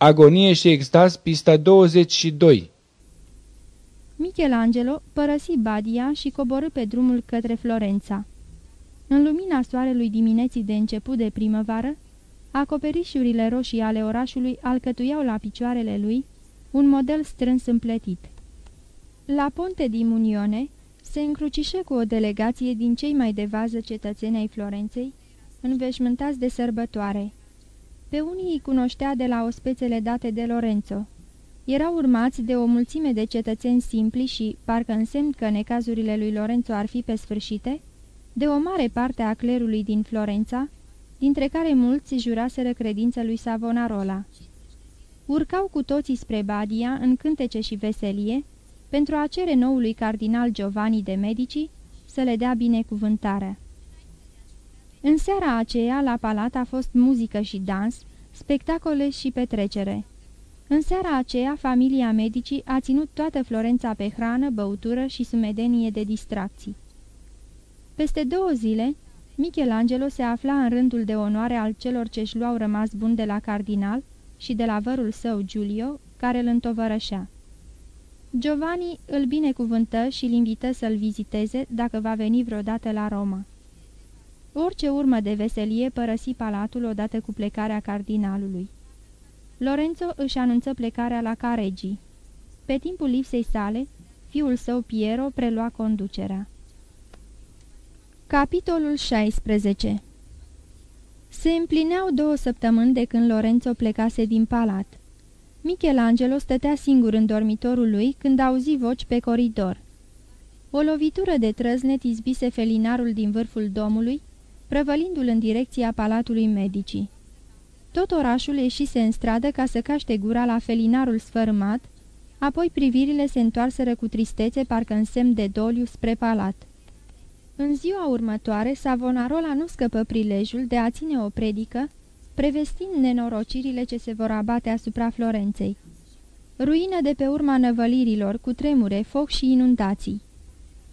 Agonie și extaz, pista 22 Michelangelo părăsi Badia și coborâ pe drumul către Florența. În lumina soarelui dimineții de început de primăvară, acoperișurile roșii ale orașului alcătuiau la picioarele lui un model strâns împletit. La Ponte di Munione se încrucișă cu o delegație din cei mai de vază cetățeni ai Florenței, înveșmântați de sărbătoare. Pe unii îi cunoștea de la ospețele date de Lorenzo. Erau urmați de o mulțime de cetățeni simpli și, parcă însemn că necazurile lui Lorenzo ar fi pe sfârșite, de o mare parte a clerului din Florența, dintre care mulți juraseră credința lui Savonarola. Urcau cu toții spre Badia, în cântece și veselie, pentru a cere noului cardinal Giovanni de Medici să le dea binecuvântarea. În seara aceea, la palat a fost muzică și dans, spectacole și petrecere. În seara aceea, familia Medici a ținut toată Florența pe hrană, băutură și sumedenie de distracții. Peste două zile, Michelangelo se afla în rândul de onoare al celor ce-și luau rămas bun de la cardinal și de la vărul său Giulio, care îl întovărășea. Giovanni îl binecuvântă și îl invită să-l viziteze dacă va veni vreodată la Roma. Orice urmă de veselie părăsi palatul odată cu plecarea cardinalului. Lorenzo își anunță plecarea la Caregi. Pe timpul lipsei sale, fiul său Piero prelua conducerea. Capitolul 16 Se împlineau două săptămâni de când Lorenzo plecase din palat. Michelangelo stătea singur în dormitorul lui când auzi voci pe coridor. O lovitură de trăznet izbise felinarul din vârful domului, prăvălindu-l în direcția palatului medicii. Tot orașul ieșise în stradă ca să caște gura la felinarul sfărâmat, apoi privirile se întoarseră cu tristețe parcă în semn de doliu spre palat. În ziua următoare, Savonarola nu scăpă prilejul de a ține o predică, prevestind nenorocirile ce se vor abate asupra Florenței. Ruină de pe urma năvălirilor, cu tremure, foc și inundații.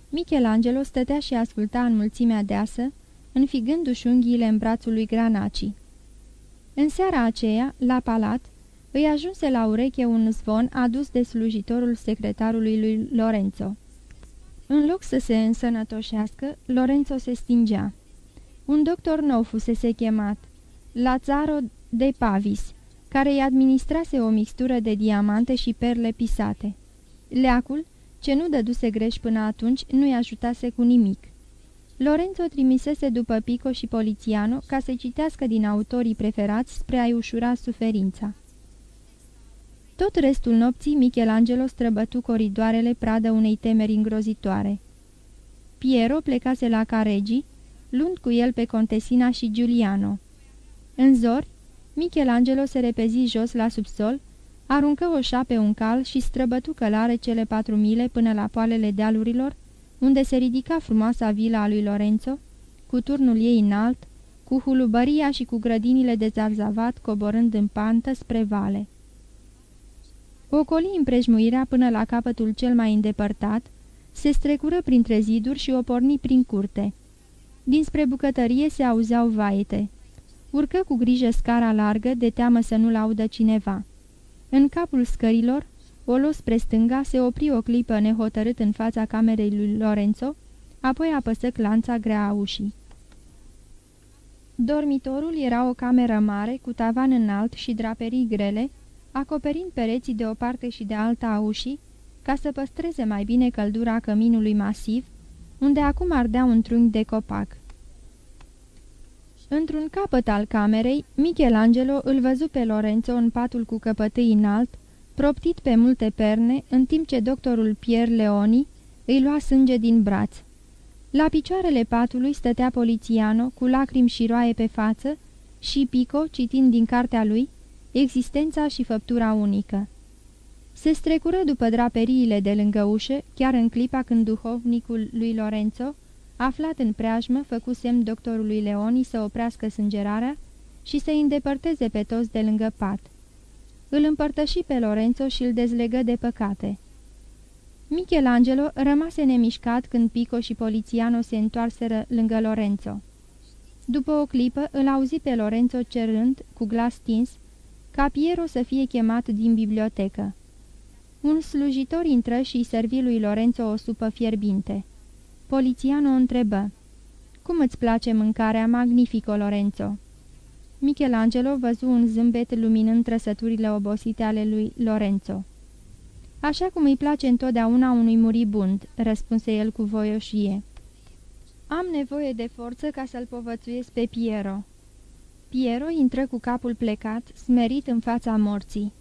Michelangelo stătea și asculta în mulțimea deasă, înfigându-și unghiile în brațul lui Granaci. În seara aceea, la palat, îi ajunse la ureche un zvon adus de slujitorul secretarului lui Lorenzo. În loc să se însănătoșească, Lorenzo se stingea. Un doctor nou fusese chemat, Lazaro de Pavis, care îi administrase o mixtură de diamante și perle pisate. Leacul, ce nu dăduse greș până atunci, nu-i ajutase cu nimic. Lorenzo trimisese după Pico și Polițiano ca să citească din autorii preferați spre a-i ușura suferința. Tot restul nopții Michelangelo străbătu coridoarele pradă unei temeri îngrozitoare. Piero plecase la Caregi, luând cu el pe Contesina și Giuliano. În zori, Michelangelo se repezi jos la subsol, aruncă o pe un cal și străbătu călare cele patru mile până la poalele dealurilor, unde se ridica frumoasa vila a lui Lorenzo, cu turnul ei înalt, cu hulubăria și cu grădinile de zarzavat coborând în pantă spre vale. Ocoli împrejmuirea până la capătul cel mai îndepărtat, se strecură printre ziduri și o porni prin curte. Dinspre bucătărie se auzeau vaete. Urcă cu grijă scara largă, de teamă să nu-l audă cineva. În capul scărilor, o luă spre stânga, se opri o clipă nehotărât în fața camerei lui Lorenzo, apoi apăsă clanța grea a ușii. Dormitorul era o cameră mare, cu tavan înalt și draperii grele, acoperind pereții de o parte și de alta a ușii, ca să păstreze mai bine căldura căminului masiv, unde acum ardea un trunchi de copac. Într-un capăt al camerei, Michelangelo îl văzu pe Lorenzo în patul cu căpătâi înalt, proptit pe multe perne, în timp ce doctorul Pierre Leoni îi lua sânge din braț. La picioarele patului stătea polițiano, cu lacrimi și roaie pe față, și Pico, citind din cartea lui, existența și făptura unică. Se strecură după draperiile de lângă ușă, chiar în clipa când duhovnicul lui Lorenzo, aflat în preajmă, făcu semn doctorului Leoni să oprească sângerarea și să îndepărteze pe toți de lângă pat. Îl împărtăși pe Lorenzo și îl dezlegă de păcate. Michelangelo rămase nemișcat când Pico și Polițiano se întoarseră lângă Lorenzo. După o clipă îl auzi pe Lorenzo cerând, cu glas stins, ca Piero să fie chemat din bibliotecă. Un slujitor intră și servi lui Lorenzo o supă fierbinte. Polițianul o întrebă. Cum îți place mâncarea, magnifico, Lorenzo?" Michelangelo văzu un zâmbet luminând trăsăturile obosite ale lui Lorenzo. Așa cum îi place întotdeauna unui muribund," răspunse el cu voioșie. Am nevoie de forță ca să-l povățuiesc pe Piero." Piero intră cu capul plecat, smerit în fața morții.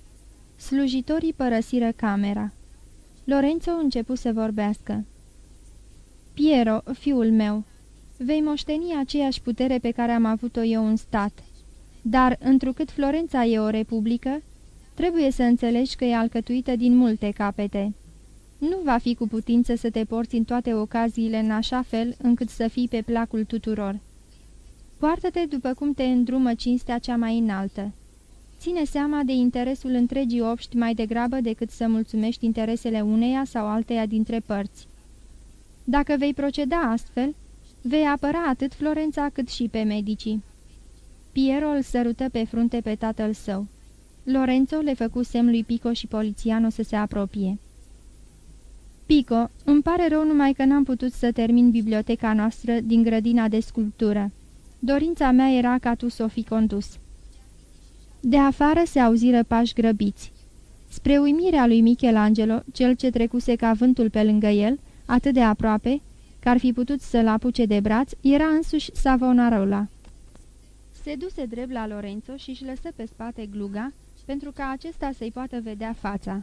Slujitorii părăsiră camera. Lorenzo începu să vorbească. Piero, fiul meu, vei moșteni aceeași putere pe care am avut-o eu în stat. Dar, întrucât Florența e o republică, trebuie să înțelegi că e alcătuită din multe capete. Nu va fi cu putință să te porți în toate ocaziile în așa fel încât să fii pe placul tuturor. Poartă-te după cum te îndrumă cinstea cea mai înaltă. Ține seama de interesul întregii obști mai degrabă decât să mulțumești interesele uneia sau alteia dintre părți. Dacă vei proceda astfel, vei apăra atât Florența cât și pe medicii. Piero îl sărută pe frunte pe tatăl său. Lorenzo le făcu semn lui Pico și polițianul să se apropie. Pico, îmi pare rău numai că n-am putut să termin biblioteca noastră din grădina de sculptură. Dorința mea era ca tu să o fi condus." De afară se auziră pași grăbiți. Spre uimirea lui Michelangelo, cel ce trecuse ca vântul pe lângă el, atât de aproape, că ar fi putut să-l apuce de braț, era însuși Savonarola. Se duse drept la Lorenzo și își lăsă pe spate gluga, pentru ca acesta să-i poată vedea fața.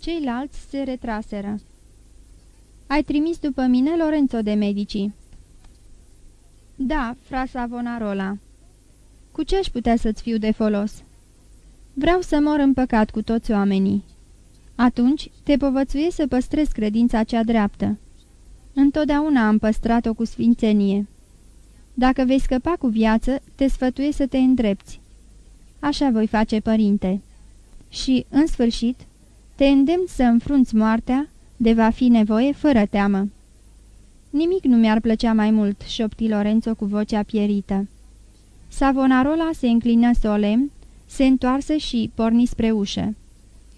Ceilalți se retraseră. Ai trimis după mine Lorenzo de Medici?" Da, fra Savonarola." Cu ce aș putea să-ți fiu de folos?" Vreau să mor în păcat cu toți oamenii." Atunci te povățuie să păstrezi credința cea dreaptă." Întotdeauna am păstrat-o cu sfințenie." Dacă vei scăpa cu viață, te sfătuie să te îndrepți." Așa voi face, părinte." Și, în sfârșit, te îndemn să înfrunți moartea, de va fi nevoie, fără teamă." Nimic nu mi-ar plăcea mai mult," șopti Lorenzo cu vocea pierită. Savonarola se înclină solemn, se întoarse și porni spre ușă.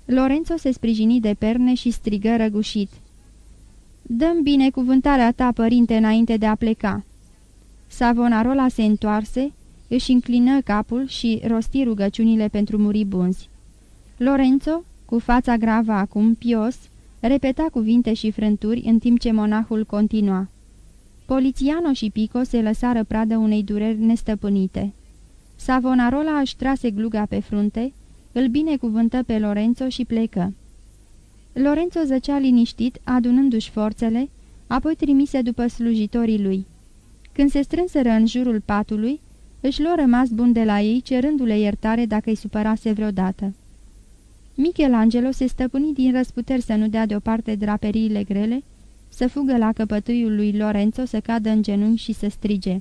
Lorenzo se sprijini de perne și strigă răgușit. Dăm binecuvântarea ta, părinte, înainte de a pleca." Savonarola se întoarse, își înclină capul și rosti rugăciunile pentru muribunzi. Lorenzo, cu fața gravă acum, pios, repeta cuvinte și frânturi în timp ce monahul continua. Polițiano și Pico se lăsară pradă unei dureri nestăpânite. Savonarola își trase gluga pe frunte, îl binecuvântă pe Lorenzo și plecă. Lorenzo zăcea liniștit, adunându-și forțele, apoi trimise după slujitorii lui. Când se strânseră în jurul patului, își lua rămas bun de la ei, cerându-le iertare dacă îi supărase vreodată. Michelangelo se stăpâni din răsputeri să nu dea deoparte draperiile grele, să fugă la căpătâiul lui Lorenzo să cadă în genunchi și să strige.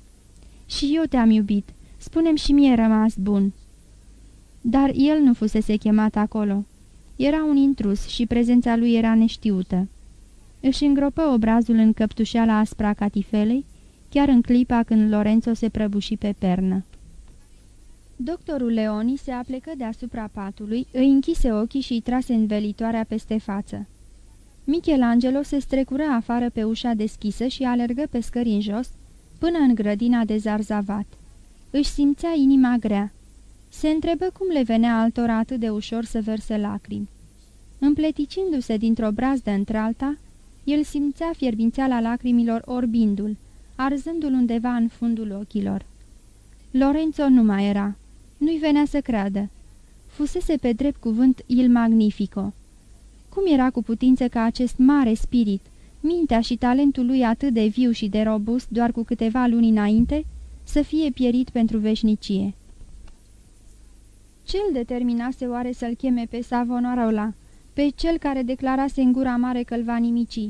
Și eu te-am iubit, spunem și mie rămas bun." Dar el nu fusese chemat acolo. Era un intrus și prezența lui era neștiută. Își îngropă obrazul în căptușeala aspra catifelei, chiar în clipa când Lorenzo se prăbuși pe pernă. Doctorul Leoni se aplecă deasupra patului, îi închise ochii și îi trase învelitoarea peste față. Michelangelo se strecură afară pe ușa deschisă și alergă pe scări în jos, până în grădina de zarzavat. Își simțea inima grea. Se întrebă cum le venea altora atât de ușor să verse lacrimi. Împleticindu-se dintr-o brazdă într-alta, el simțea fierbințeala lacrimilor orbindu-l, arzându-l undeva în fundul ochilor. Lorenzo nu mai era. Nu-i venea să creadă. Fusese pe drept cuvânt il magnifico. Cum era cu putință ca acest mare spirit, mintea și talentul lui atât de viu și de robust doar cu câteva luni înainte, să fie pierit pentru veșnicie? Cel determinase oare să-l cheme pe Savonarola, pe cel care declarase în gura mare că-l va nimici?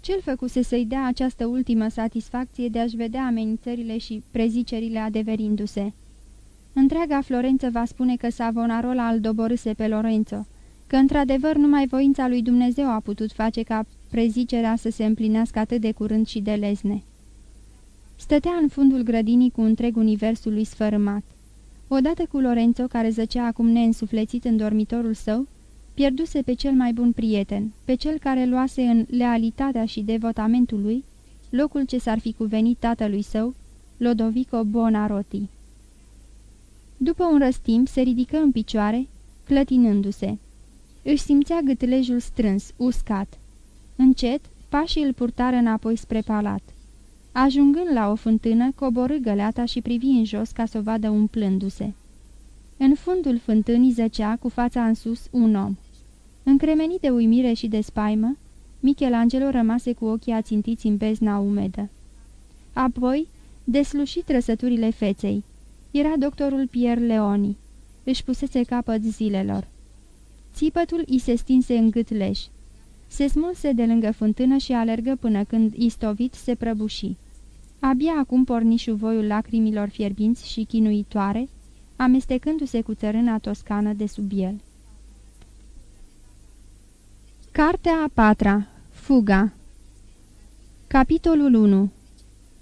Cel făcuse să-i dea această ultimă satisfacție de a-și vedea amenințările și prezicerile adeverindu-se? Întreaga Florență va spune că Savonarola îl doborâse pe Lorenzo, că într-adevăr numai voința lui Dumnezeu a putut face ca prezicerea să se împlinească atât de curând și de lezne. Stătea în fundul grădinii cu întreg universul lui sfărâmat. Odată cu Lorenzo, care zăcea acum neînsuflețit în dormitorul său, pierduse pe cel mai bun prieten, pe cel care luase în lealitatea și devotamentul lui locul ce s-ar fi cuvenit tatălui său, Lodovico Bonarotti. După un răstimp se ridică în picioare, clătinându-se. Își simțea gâtlejul strâns, uscat. Încet, pașii îl purtară înapoi spre palat. Ajungând la o fântână, coborâ găleata și privi în jos ca să o vadă umplându-se. În fundul fântânii zăcea, cu fața în sus, un om. Încremenit de uimire și de spaimă, Michelangelo rămase cu ochii ațintiți în bezna umedă. Apoi, deslușit trăsăturile feței. Era doctorul Pierre Leoni. Își pusese capăt zilelor. Țipătul îi se stinse în gât leș. Se smulse de lângă fântână și alergă până când, istovit, se prăbuși. Abia acum porni șuvoiul lacrimilor fierbinți și chinuitoare, amestecându-se cu țărâna toscană de sub el. Cartea a patra. Fuga Capitolul 1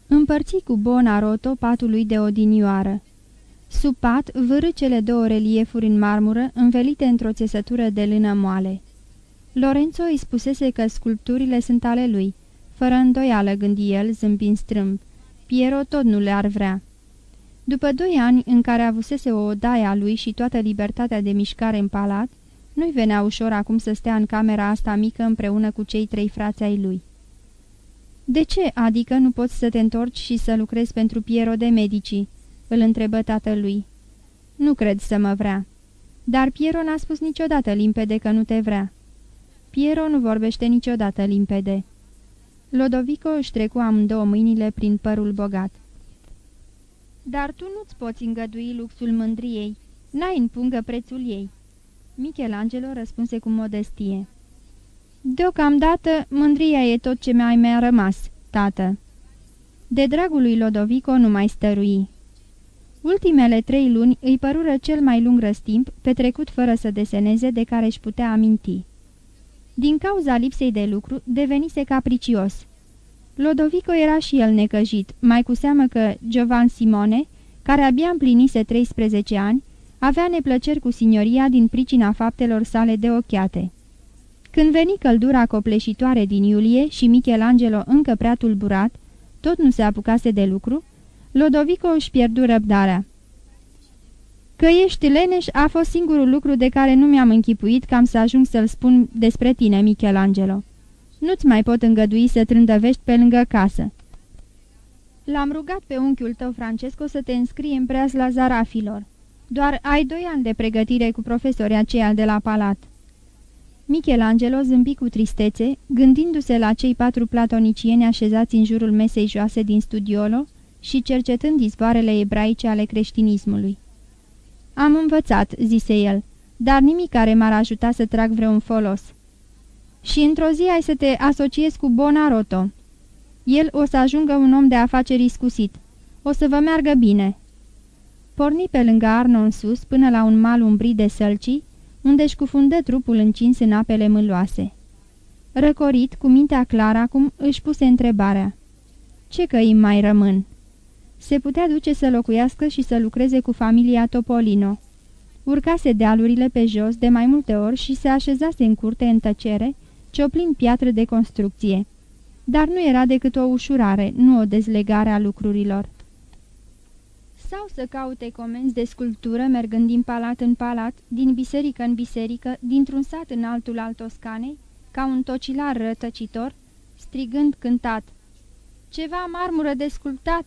Împărți cu Bonaroto patul lui de odinioară. Sub pat vârâ cele două reliefuri în marmură, învelite într-o țesătură de lână moale. Lorenzo îi spusese că sculpturile sunt ale lui. Fără îndoială, gândi el, zâmbind strâmb. Piero tot nu le-ar vrea. După doi ani în care avusese o odaie a lui și toată libertatea de mișcare în palat, nu-i venea ușor acum să stea în camera asta mică împreună cu cei trei frați ai lui. De ce, adică, nu poți să te întorci și să lucrezi pentru Piero de Medici?" îl întrebă tatălui. Nu cred să mă vrea." Dar Piero n-a spus niciodată limpede că nu te vrea." Piero nu vorbește niciodată limpede." Lodovico își trecu amândouă mâinile prin părul bogat. Dar tu nu-ți poți îngădui luxul mândriei. N-ai în pungă prețul ei." Michelangelo răspunse cu modestie. Deocamdată, mândria e tot ce mai mi-a rămas, tată." De dragul lui Lodovico nu mai stărui. Ultimele trei luni îi părură cel mai lung răstimp, petrecut fără să deseneze, de care își putea aminti. Din cauza lipsei de lucru, devenise capricios. Lodovico era și el necăjit, mai cu seamă că Giovan Simone, care abia împlinise 13 ani, avea neplăceri cu signoria din pricina faptelor sale de ochiate. Când veni căldura copleșitoare din iulie și Michelangelo încă prea tulburat, tot nu se apucase de lucru, Lodovico își pierdu răbdarea. Că ești leneș a fost singurul lucru de care nu mi-am închipuit cam să ajung să-l spun despre tine, Michelangelo. Nu-ți mai pot îngădui să trândăvești pe lângă casă. L-am rugat pe unchiul tău, Francesco, să te înscrie în preaz la zarafilor. Doar ai doi ani de pregătire cu profesorii aceia de la palat." Michelangelo zâmbi cu tristețe, gândindu-se la cei patru platonicieni așezați în jurul mesei joase din studiolo și cercetând izvoarele ebraice ale creștinismului. Am învățat," zise el, dar nimic care m-ar ajuta să trag vreun folos." Și într-o zi ai să te asociezi cu Bonaroto. El o să ajungă un om de afaceri iscusit. O să vă meargă bine." Porni pe lângă Arno în sus până la un mal umbrit de sălcii, unde își cufundă trupul încins în apele mâloase. Răcorit, cu mintea clară acum, își puse întrebarea. Ce căi mai rămân? Se putea duce să locuiască și să lucreze cu familia Topolino. Urcase dealurile pe jos de mai multe ori și se așezase în curte în tăcere, cioplind piatră de construcție. Dar nu era decât o ușurare, nu o dezlegare a lucrurilor sau să caute comenzi de sculptură mergând din palat în palat, din biserică în biserică, dintr-un sat în altul al Toscanei, ca un tocilar rătăcitor, strigând cântat. Ceva marmură de sculptat!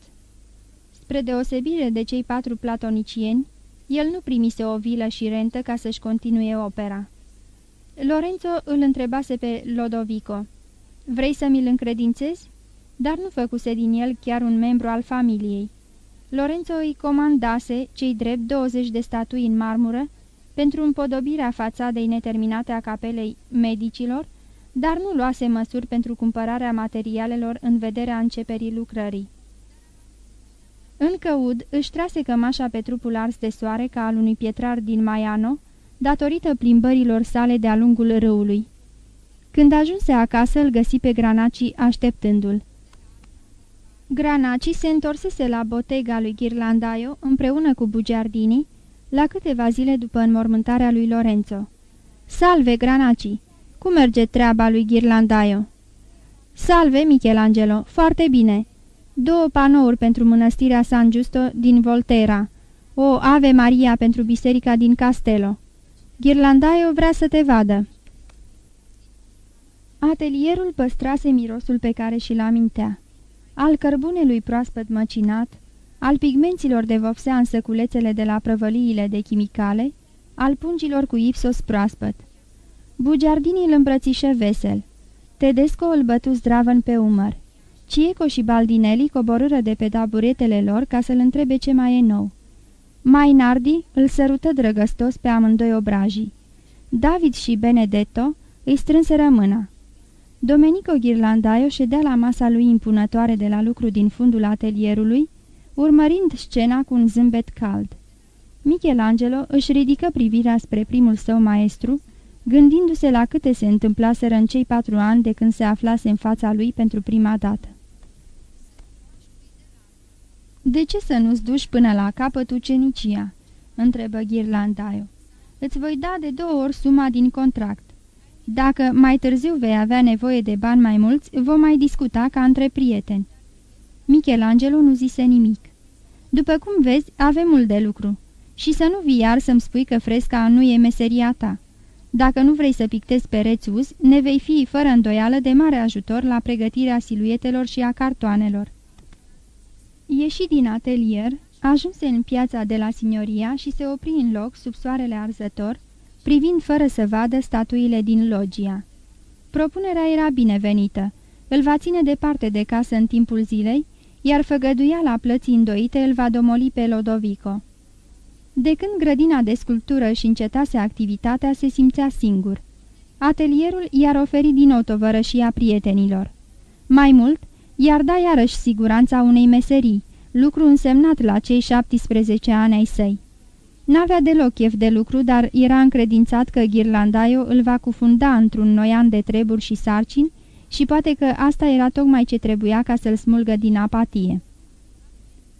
Spre deosebire de cei patru platonicieni, el nu primise o vilă și rentă ca să-și continue opera. Lorenzo îl întrebase pe Lodovico. Vrei să mi-l încredințezi?" Dar nu făcuse din el chiar un membru al familiei. Lorenzo îi comandase, cei drept 20 de statui în marmură, pentru împodobirea fațadei neterminate a capelei medicilor, dar nu luase măsuri pentru cumpărarea materialelor în vederea începerii lucrării. În căud își trase cămașa pe trupul ars de soare ca al unui pietrar din Maiano, datorită plimbărilor sale de-a lungul râului. Când ajunse acasă, îl găsi pe Granaci așteptându-l. Granaci se întorsese la botega lui Ghirlandaio împreună cu Bugiardini la câteva zile după înmormântarea lui Lorenzo. Salve, Granaci! Cum merge treaba lui Ghirlandaio?" Salve, Michelangelo! Foarte bine! Două panouri pentru mănăstirea San Giusto din Volterra. O Ave Maria pentru biserica din Castello. Ghirlandaio vrea să te vadă." Atelierul păstrase mirosul pe care și-l amintea. Al cărbunelui proaspăt măcinat, al pigmenților de vopsea în săculețele de la prăvăliile de chimicale, al pungilor cu ipsos proaspăt. Bugiardini îl îmbrățișă vesel. Tedesco îl bătu zdravăn pe umăr. Cieco și Baldinelli coborâră de pe taburetele lor ca să-l întrebe ce mai e nou. Mainardi îl sărută drăgăstos pe amândoi obrajii. David și Benedetto îi strânseră mâna. Domenico Ghirlandaio ședea la masa lui impunătoare de la lucru din fundul atelierului, urmărind scena cu un zâmbet cald. Michelangelo își ridică privirea spre primul său maestru, gândindu-se la câte se întâmplaseră în cei patru ani de când se aflase în fața lui pentru prima dată. De ce să nu-ți duci până la capăt ucenicia?" întrebă Ghirlandaio. Îți voi da de două ori suma din contract. Dacă mai târziu vei avea nevoie de bani mai mulți, vom mai discuta ca între prieteni." Michelangelo nu zise nimic. După cum vezi, avem mult de lucru. Și să nu vii iar să-mi spui că fresca nu e meseria ta. Dacă nu vrei să pictezi pereți uz, ne vei fi fără îndoială de mare ajutor la pregătirea siluetelor și a cartoanelor. Ieși din atelier, ajunse în piața de la signoria și se opri în loc sub soarele arzător, privind fără să vadă statuile din logia. Propunerea era binevenită. Îl va ține departe de casă în timpul zilei, iar la plății îndoite îl va domoli pe Lodovico. De când grădina de sculptură și încetase activitatea, se simțea singur. Atelierul i-ar oferi din nou tovărășia prietenilor. Mai mult, i-ar da iarăși siguranța unei meserii, lucru însemnat la cei 17 ani ai săi. N-avea deloc chef de lucru, dar era încredințat că Ghirlandaio îl va cufunda într-un noian de treburi și sarcini și poate că asta era tocmai ce trebuia ca să-l smulgă din apatie.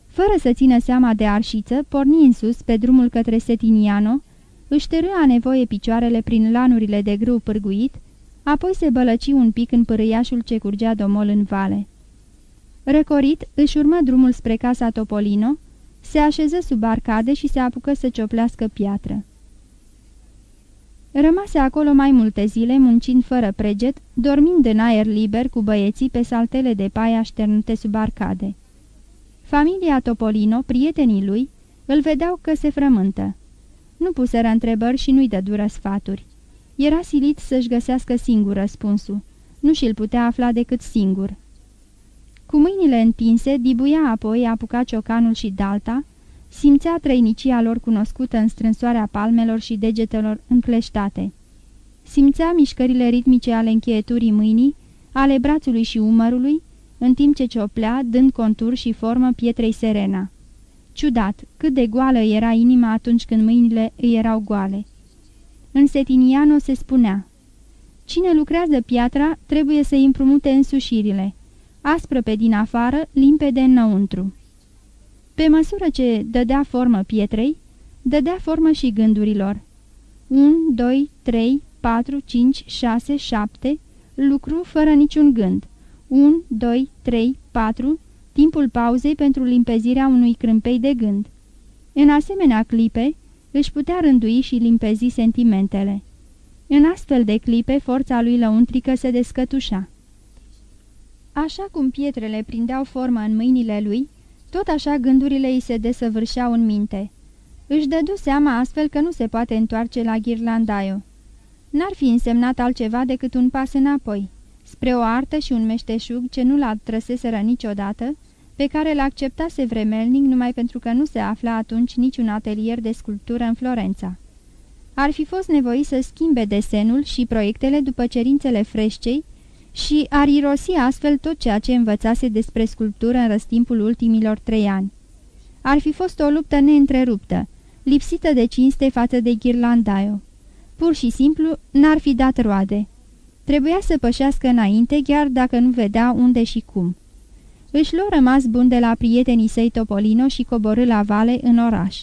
Fără să țină seama de arșiță, porni în sus pe drumul către Setiniano, își târâa nevoie picioarele prin lanurile de grâu pârguit, apoi se bălăci un pic în pârâiașul ce curgea domol în vale. Răcorit, își urmă drumul spre casa Topolino, se așeză sub arcade și se apucă să cioplească piatră. Rămase acolo mai multe zile, muncind fără preget, dormind în aer liber cu băieții pe saltele de paie așternute sub arcade. Familia Topolino, prietenii lui, îl vedeau că se frământă. Nu puseră întrebări și nu-i dură sfaturi. Era silit să-și găsească singur răspunsul. Nu și-l putea afla decât singur. Cu mâinile întinse, dibuia apoi apuca ciocanul și dalta, simțea trăinicia lor cunoscută în strânsoarea palmelor și degetelor încleștate. Simțea mișcările ritmice ale încheieturii mâinii, ale brațului și umărului, în timp ce cioplea, dând contur și formă pietrei serena. Ciudat, cât de goală era inima atunci când mâinile îi erau goale. În Setiniano se spunea, Cine lucrează piatra trebuie să-i împrumute însușirile, aspră pe din afară, limpede înăuntru. Pe măsură ce dădea formă pietrei, dădea formă și gândurilor. 1, 2, 3, 4, 5, 6, 7, lucru fără niciun gând. 1, 2, 3, 4, timpul pauzei pentru limpezirea unui crâmpei de gând. În asemenea clipe, își putea rândui și limpezi sentimentele. În astfel de clipe, forța lui lăuntrică se descătușa. Așa cum pietrele prindeau formă în mâinile lui, tot așa gândurile îi se desăvârșeau în minte. Își dădu seama astfel că nu se poate întoarce la Ghirlandaio. N-ar fi însemnat altceva decât un pas înapoi spre o artă și un meșteșug ce nu l-a trăseseră niciodată, pe care l-acceptase vremelnic numai pentru că nu se afla atunci niciun atelier de sculptură în Florența. Ar fi fost nevoit să schimbe desenul și proiectele după cerințele freșcei și ar irosi astfel tot ceea ce învățase despre sculptură în răstimpul ultimilor trei ani. Ar fi fost o luptă neîntreruptă, lipsită de cinste față de Ghirlandaio. Pur și simplu n-ar fi dat roade. Trebuia să pășească înainte, chiar dacă nu vedea unde și cum. Își luă rămas bun de la prietenii săi Topolino și coborâ la vale în oraș.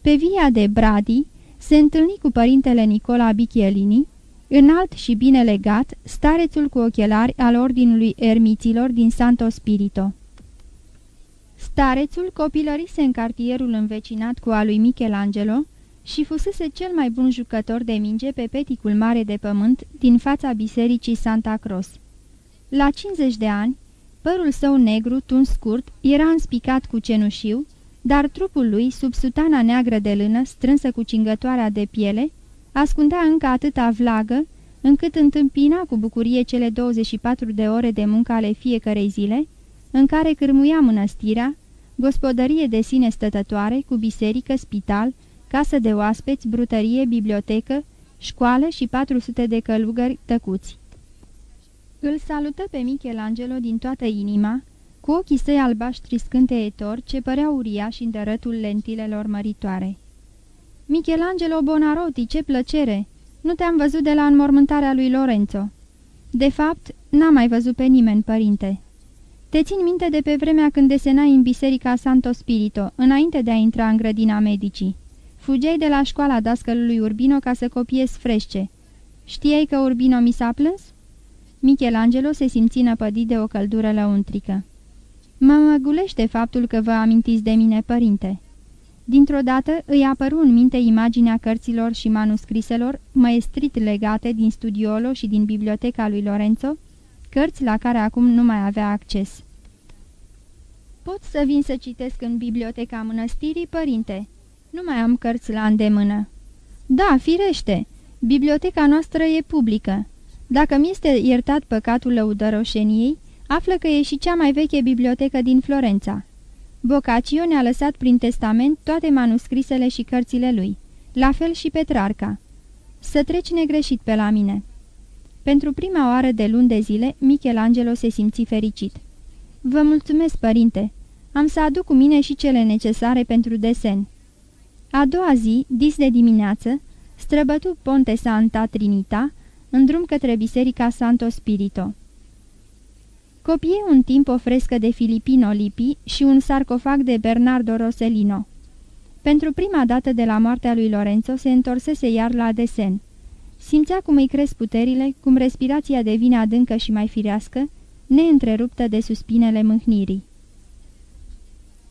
Pe via de Bradi se întâlni cu părintele Nicola Bichelini, înalt și bine legat, starețul cu ochelari al ordinului ermiților din Santo Spirito. Starețul copilărise în cartierul învecinat cu al lui Michelangelo și fusese cel mai bun jucător de minge pe peticul mare de pământ din fața bisericii Santa Cross. La 50 de ani, părul său negru, tuns scurt, era înspicat cu cenușiu, dar trupul lui, sub sutana neagră de lână, strânsă cu cingătoarea de piele, ascundea încă atâta vlagă, încât întâmpina cu bucurie cele 24 de ore de muncă ale fiecărei zile, în care cârmuia mănăstirea, gospodărie de sine stătătoare, cu biserică, spital, casă de oaspeți, brutărie, bibliotecă, școală și 400 de călugări tăcuți. Îl salută pe Michelangelo din toată inima, cu ochii săi albaștri scânteietori ce păreau uriași în dărătul lentilelor măritoare. Michelangelo Bonarotti, ce plăcere! Nu te-am văzut de la înmormântarea lui Lorenzo." De fapt, n-am mai văzut pe nimeni, părinte." Te țin minte de pe vremea când desenai în biserica Santo Spirito, înainte de a intra în grădina medicii. Fugeai de la școala dascălului Urbino ca să copiezi frește. Știai că Urbino mi s-a plâns?" Michelangelo se simți năpădit de o căldură lăuntrică. Mă măgulește faptul că vă amintiți de mine, părinte." Dintr-o dată îi apăru în minte imaginea cărților și manuscriselor, maestrit legate din studiolo și din biblioteca lui Lorenzo, cărți la care acum nu mai avea acces. Pot să vin să citesc în biblioteca mănăstirii, părinte. Nu mai am cărți la îndemână." Da, firește. Biblioteca noastră e publică. Dacă mi este iertat păcatul lăudăroșeniei, află că e și cea mai veche bibliotecă din Florența. Boccaccio ne-a lăsat prin testament toate manuscrisele și cărțile lui, la fel și Petrarca. Să treci negreșit pe la mine." Pentru prima oară de luni de zile, Michelangelo se simți fericit. Vă mulțumesc, părinte. Am să aduc cu mine și cele necesare pentru desen." A doua zi, dis de dimineață, străbătu Ponte Santa Trinita, în drum către biserica Santo Spirito. Copie un timp o frescă de Filipino Lippi și un sarcofag de Bernardo Rossellino. Pentru prima dată de la moartea lui Lorenzo se întorsese iar la desen. Simțea cum îi cresc puterile, cum respirația devine adâncă și mai firească, neîntreruptă de suspinele mâhnirii.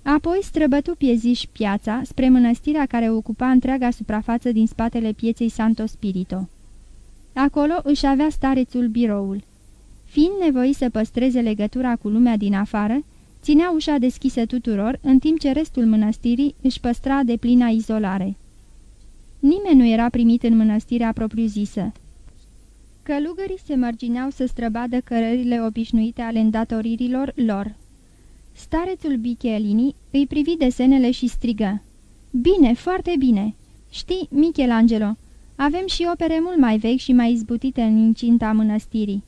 Apoi străbătu pieziș piața spre mănăstirea care ocupa întreaga suprafață din spatele pieței Santo Spirito. Acolo își avea starețul biroul. Fiind nevoit să păstreze legătura cu lumea din afară, ținea ușa deschisă tuturor, în timp ce restul mănăstirii își păstra de plină izolare. Nimeni nu era primit în mănăstirea propriu-zisă. Călugării se mărgineau să străbadă cărările obișnuite ale îndatoririlor lor. Starețul Bichelini îi privi desenele și strigă. Bine, foarte bine! Știi, Michelangelo, avem și opere mult mai vechi și mai izbutite în incinta mănăstirii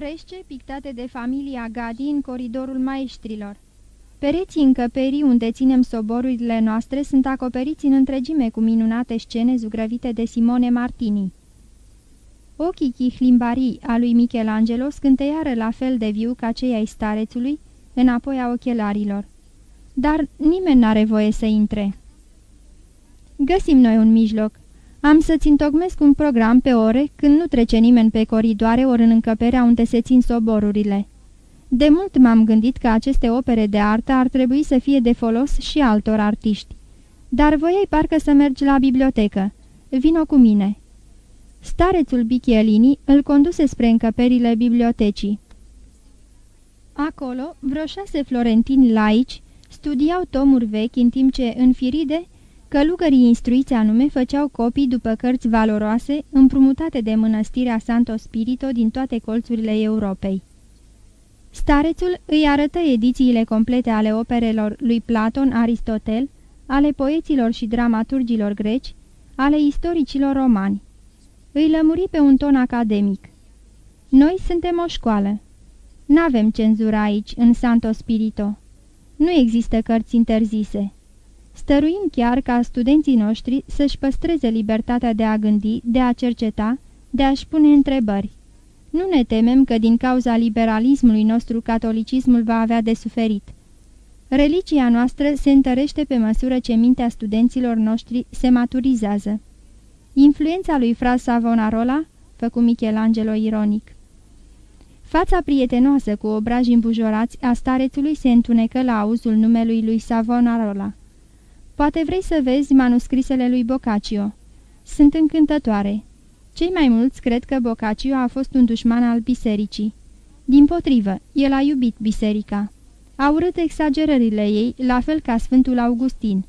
fresce pictate de familia Gadi în coridorul maestrilor. Pereții încăperii unde ținem soborurile noastre sunt acoperiți în întregime cu minunate scene zugrăvite de Simone Martini. Ochii chihlimbarii a lui Michelangelo scânteiară la fel de viu ca cei ai starețului, înapoi a ochelarilor. Dar nimeni n-are voie să intre. Găsim noi un mijloc, am să-ți întocmesc un program pe ore când nu trece nimeni pe coridoare ori în încăperea unde se țin soborurile. De mult m-am gândit că aceste opere de artă ar trebui să fie de folos și altor artiști. Dar voiai parcă să mergi la bibliotecă. Vino cu mine." Starețul Bichelini îl conduse spre încăperile bibliotecii. Acolo, vreo șase florentini laici studiau tomuri vechi în timp ce, în firide, Călugării instruiți anume făceau copii după cărți valoroase, împrumutate de mănăstirea Santo Spirito din toate colțurile Europei. Starețul îi arătă edițiile complete ale operelor lui Platon, Aristotel, ale poeților și dramaturgilor greci, ale istoricilor romani. Îi lămuri pe un ton academic. Noi suntem o școală. N-avem cenzură aici, în Santo Spirito. Nu există cărți interzise. Stăruim chiar ca studenții noștri să-și păstreze libertatea de a gândi, de a cerceta, de a-și pune întrebări. Nu ne temem că din cauza liberalismului nostru catolicismul va avea de suferit. Religia noastră se întărește pe măsură ce mintea studenților noștri se maturizează. Influența lui Fra Savonarola, făcu Michelangelo ironic. Fața prietenoasă cu obraji îmbujorați a starețului se întunecă la auzul numelui lui Savonarola. Poate vrei să vezi manuscrisele lui Boccaccio. Sunt încântătoare. Cei mai mulți cred că Boccaccio a fost un dușman al bisericii. Din potrivă, el a iubit biserica. A urât exagerările ei, la fel ca Sfântul Augustin.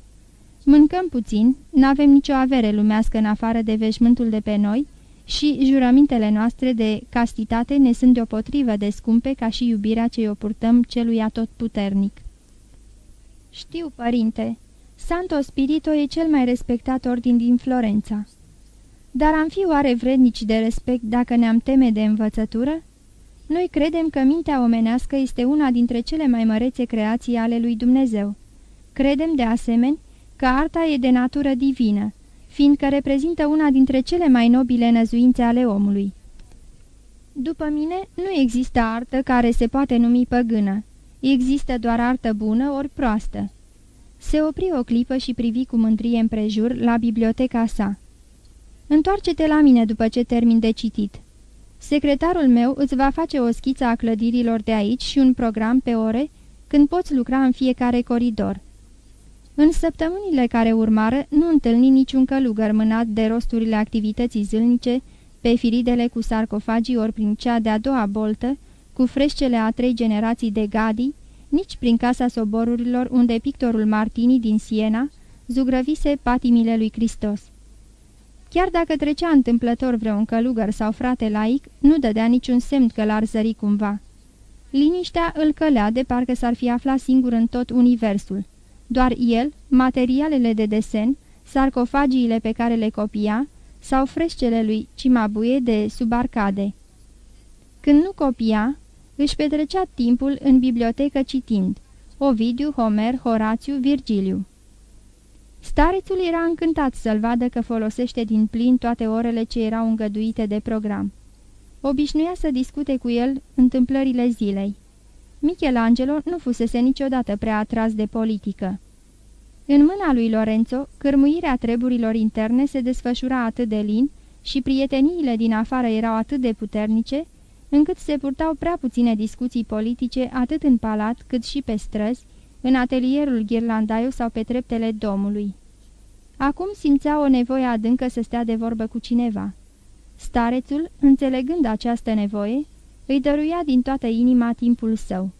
Mâncăm puțin, n-avem nicio avere lumească în afară de veșmântul de pe noi și jurămintele noastre de castitate ne sunt deopotrivă de scumpe ca și iubirea ce o purtăm celui atotputernic. Știu, părinte, Santo Spirito e cel mai respectat ordin din Florența. Dar am fi oare vrednici de respect dacă ne-am teme de învățătură? Noi credem că mintea omenească este una dintre cele mai mărețe creații ale lui Dumnezeu. Credem, de asemenea, că arta e de natură divină, fiindcă reprezintă una dintre cele mai nobile năzuințe ale omului. După mine, nu există artă care se poate numi păgână. Există doar artă bună ori proastă. Se opri o clipă și privi cu mândrie împrejur la biblioteca sa. Întoarce-te la mine după ce termin de citit. Secretarul meu îți va face o schiță a clădirilor de aici și un program pe ore când poți lucra în fiecare coridor. În săptămânile care urmară, nu întâlni niciun călugăr mânat de rosturile activității zilnice, pe firidele cu sarcofagii ori prin cea de-a doua boltă, cu freșcele a trei generații de gadi, nici prin casa soborurilor unde pictorul Martini din Siena zugrăvise patimile lui Hristos. Chiar dacă trecea întâmplător vreun călugăr sau frate laic, nu dădea niciun semn că l-ar zări cumva. Liniștea îl călea de parcă s-ar fi aflat singur în tot universul. Doar el, materialele de desen, sarcofagiile pe care le copia sau freșcele lui Cimabuie de sub arcade. Când nu copia, își petrecea timpul în bibliotecă citind Ovidiu, Homer, Horațiu, Virgiliu. Starețul era încântat să-l vadă că folosește din plin toate orele ce erau îngăduite de program. Obișnuia să discute cu el întâmplările zilei. Michelangelo nu fusese niciodată prea atras de politică. În mâna lui Lorenzo, cârmuirea treburilor interne se desfășura atât de lin și prieteniile din afară erau atât de puternice, încât se purtau prea puține discuții politice atât în palat cât și pe străzi, în atelierul Ghirlandaiu sau pe treptele domului. Acum simțea o nevoie adâncă să stea de vorbă cu cineva. Starețul, înțelegând această nevoie, îi dăruia din toată inima timpul său.